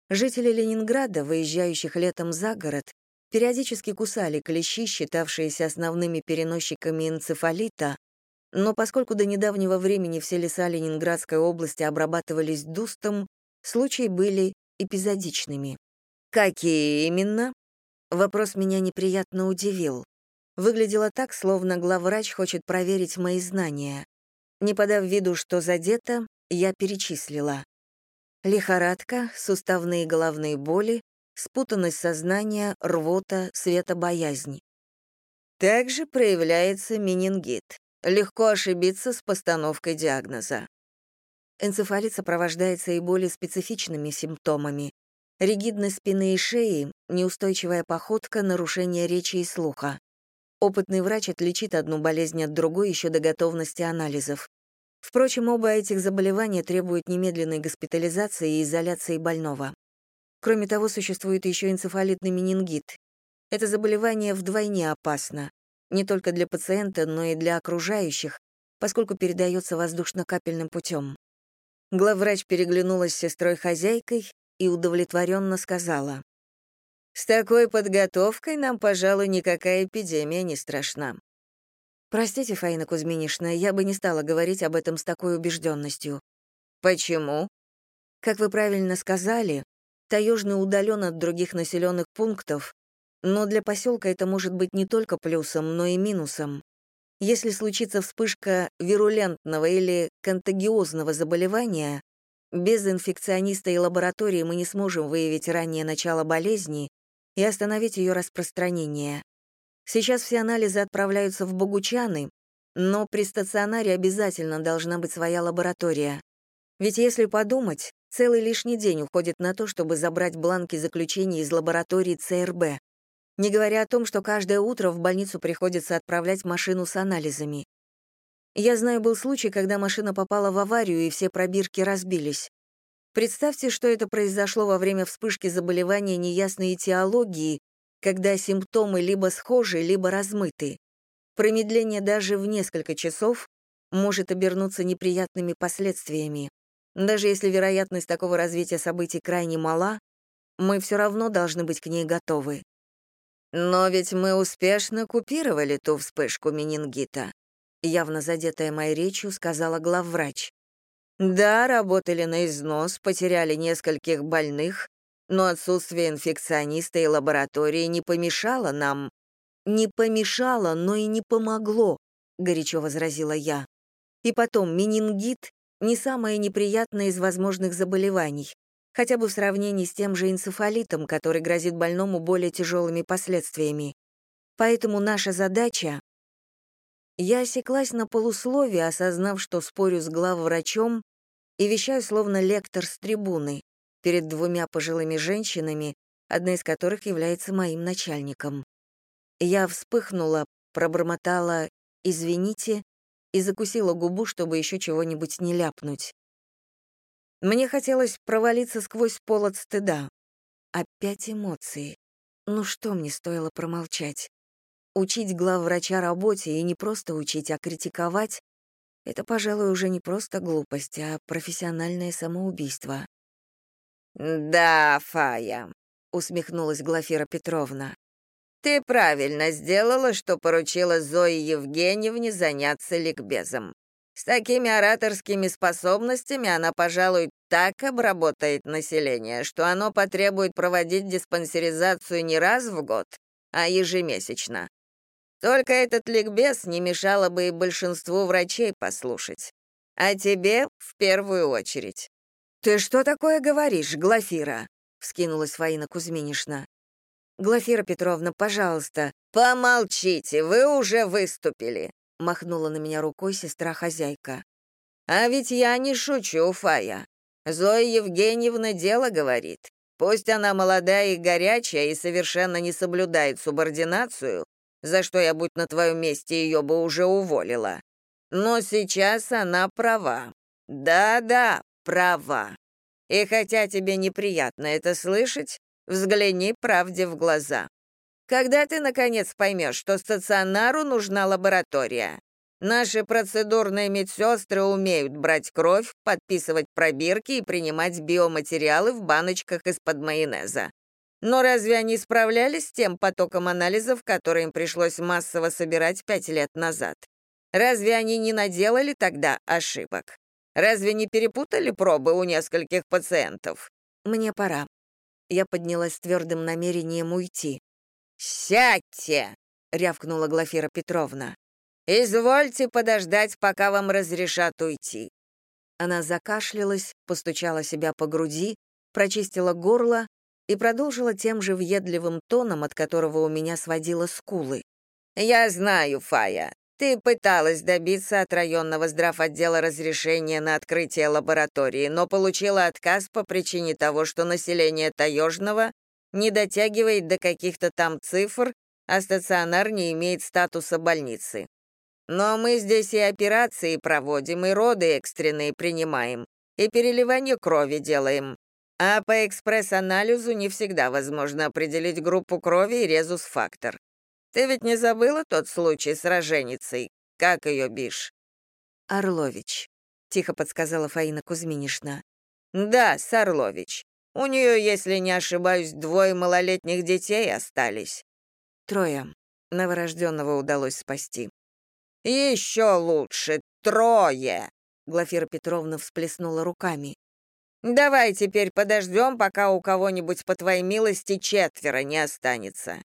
Жители Ленинграда, выезжающих летом за город, периодически кусали клещи, считавшиеся основными переносчиками энцефалита, но поскольку до недавнего времени все леса Ленинградской области обрабатывались дустом, случаи были эпизодичными. «Какие именно?» Вопрос меня неприятно удивил. Выглядело так, словно главврач хочет проверить мои знания. Не подав виду, что задето, я перечислила. Лихорадка, суставные головные боли, спутанность сознания, рвота, светобоязнь. Также проявляется менингит. Легко ошибиться с постановкой диагноза. Энцефалит сопровождается и более специфичными симптомами. Ригидность спины и шеи, неустойчивая походка, нарушение речи и слуха. Опытный врач отличит одну болезнь от другой еще до готовности анализов. Впрочем, оба этих заболевания требуют немедленной госпитализации и изоляции больного. Кроме того, существует еще энцефалитный менингит. Это заболевание вдвойне опасно, не только для пациента, но и для окружающих, поскольку передается воздушно-капельным путем. Главврач переглянулась с сестрой-хозяйкой и удовлетворенно сказала. «С такой подготовкой нам, пожалуй, никакая эпидемия не страшна. Простите, Фаина Кузьминишна, я бы не стала говорить об этом с такой убежденностью. Почему? Как вы правильно сказали, таежный удален от других населенных пунктов, но для поселка это может быть не только плюсом, но и минусом. Если случится вспышка вирулентного или контагиозного заболевания, без инфекциониста и лаборатории мы не сможем выявить раннее начало болезни и остановить ее распространение. Сейчас все анализы отправляются в Богучаны, но при стационаре обязательно должна быть своя лаборатория. Ведь если подумать, целый лишний день уходит на то, чтобы забрать бланки заключений из лаборатории ЦРБ. Не говоря о том, что каждое утро в больницу приходится отправлять машину с анализами. Я знаю, был случай, когда машина попала в аварию, и все пробирки разбились. Представьте, что это произошло во время вспышки заболевания неясной этиологии, когда симптомы либо схожи, либо размыты. Промедление даже в несколько часов может обернуться неприятными последствиями. Даже если вероятность такого развития событий крайне мала, мы все равно должны быть к ней готовы. Но ведь мы успешно купировали ту вспышку менингита, явно задетая моей речью, сказала главврач. Да, работали на износ, потеряли нескольких больных, но отсутствие инфекциониста и лаборатории не помешало нам. Не помешало, но и не помогло, горячо возразила я. И потом, менингит — не самое неприятное из возможных заболеваний, хотя бы в сравнении с тем же энцефалитом, который грозит больному более тяжелыми последствиями. Поэтому наша задача... Я осеклась на полусловие, осознав, что спорю с главврачом и вещаю словно лектор с трибуны перед двумя пожилыми женщинами, одна из которых является моим начальником. Я вспыхнула, пробормотала «извините» и закусила губу, чтобы еще чего-нибудь не ляпнуть. Мне хотелось провалиться сквозь пол от стыда. Опять эмоции. Ну что мне стоило промолчать? Учить главврача работе и не просто учить, а критиковать — это, пожалуй, уже не просто глупость, а профессиональное самоубийство. «Да, Фая», — усмехнулась Глафира Петровна. «Ты правильно сделала, что поручила Зое Евгеньевне заняться ликбезом. С такими ораторскими способностями она, пожалуй, так обработает население, что оно потребует проводить диспансеризацию не раз в год, а ежемесячно. Только этот ликбез не мешало бы и большинству врачей послушать. А тебе в первую очередь. «Ты что такое говоришь, Глафира?» — вскинулась Фаина Кузьминишна. «Глафира Петровна, пожалуйста». «Помолчите, вы уже выступили», — махнула на меня рукой сестра-хозяйка. «А ведь я не шучу, Фая. Зоя Евгеньевна дело говорит. Пусть она молодая и горячая и совершенно не соблюдает субординацию, за что я, будь на твоем месте, ее бы уже уволила. Но сейчас она права. Да-да, права. И хотя тебе неприятно это слышать, взгляни правде в глаза. Когда ты, наконец, поймешь, что стационару нужна лаборатория? Наши процедурные медсестры умеют брать кровь, подписывать пробирки и принимать биоматериалы в баночках из-под майонеза. Но разве они справлялись с тем потоком анализов, который им пришлось массово собирать пять лет назад? Разве они не наделали тогда ошибок? Разве не перепутали пробы у нескольких пациентов? Мне пора. Я поднялась с твердым намерением уйти. «Сядьте!» — рявкнула Глафира Петровна. «Извольте подождать, пока вам разрешат уйти». Она закашлялась, постучала себя по груди, прочистила горло и продолжила тем же въедливым тоном, от которого у меня сводило скулы. «Я знаю, Фая, Ты пыталась добиться от районного здравотдела разрешения на открытие лаборатории, но получила отказ по причине того, что население Таежного не дотягивает до каких-то там цифр, а стационар не имеет статуса больницы. Но мы здесь и операции проводим, и роды экстренные принимаем, и переливание крови делаем. А по экспресс-анализу не всегда возможно определить группу крови и резус-фактор. Ты ведь не забыла тот случай с роженицей? Как ее бишь?» «Орлович», — тихо подсказала Фаина Кузьминишна. «Да, с Орлович. У нее, если не ошибаюсь, двое малолетних детей остались». «Трое. Новорожденного удалось спасти». «Еще лучше. Трое!» Глафира Петровна всплеснула руками. «Давай теперь подождем, пока у кого-нибудь, по твоей милости, четверо не останется».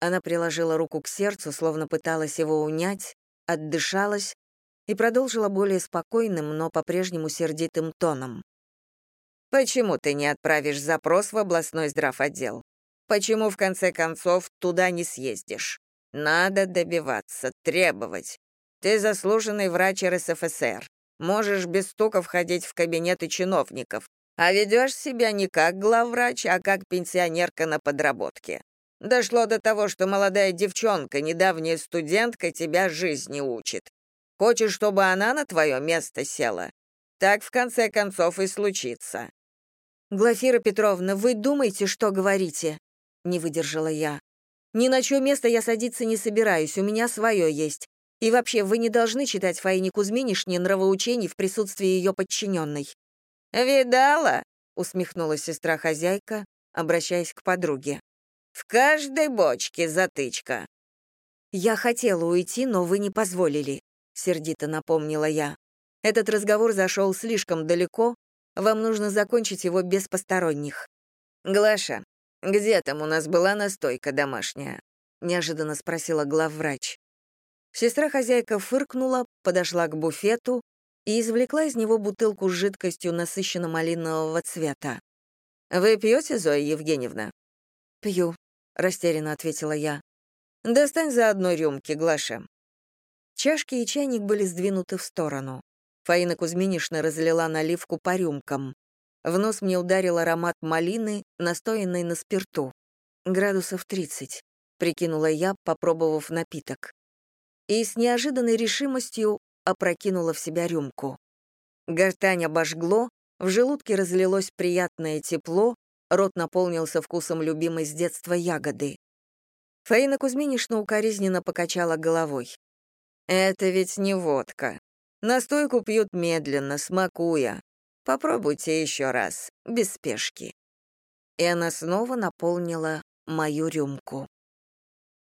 Она приложила руку к сердцу, словно пыталась его унять, отдышалась и продолжила более спокойным, но по-прежнему сердитым тоном. «Почему ты не отправишь запрос в областной здравотдел? Почему, в конце концов, туда не съездишь? Надо добиваться, требовать. Ты заслуженный врач РСФСР. Можешь без стука входить в кабинеты чиновников, а ведешь себя не как главврач, а как пенсионерка на подработке. Дошло до того, что молодая девчонка, недавняя студентка, тебя жизни учит. Хочешь, чтобы она на твое место села? Так, в конце концов, и случится». «Глафира Петровна, вы думаете, что говорите?» — не выдержала я. «Ни на чье место я садиться не собираюсь, у меня свое есть. И вообще, вы не должны читать Фаине Кузьминишне нравоучений в присутствии ее подчиненной». «Видала?» — усмехнулась сестра-хозяйка, обращаясь к подруге. «В каждой бочке затычка». «Я хотела уйти, но вы не позволили», — сердито напомнила я. «Этот разговор зашел слишком далеко, вам нужно закончить его без посторонних». «Глаша, где там у нас была настойка домашняя?» — неожиданно спросила главврач. Сестра-хозяйка фыркнула, подошла к буфету и извлекла из него бутылку с жидкостью насыщенно-малинового цвета. «Вы пьете, Зоя Евгеньевна?» «Пью», — растерянно ответила я. «Достань за одной рюмки, Глаша». Чашки и чайник были сдвинуты в сторону. Фаина Кузьминишна разлила наливку по рюмкам. В нос мне ударил аромат малины, настоянной на спирту. Градусов 30, прикинула я, попробовав напиток и с неожиданной решимостью опрокинула в себя рюмку. Гортань обожгло, в желудке разлилось приятное тепло, рот наполнился вкусом любимой с детства ягоды. Фаина Кузьминишна укоризненно покачала головой. «Это ведь не водка. Настойку пьют медленно, смакуя. Попробуйте еще раз, без спешки». И она снова наполнила мою рюмку.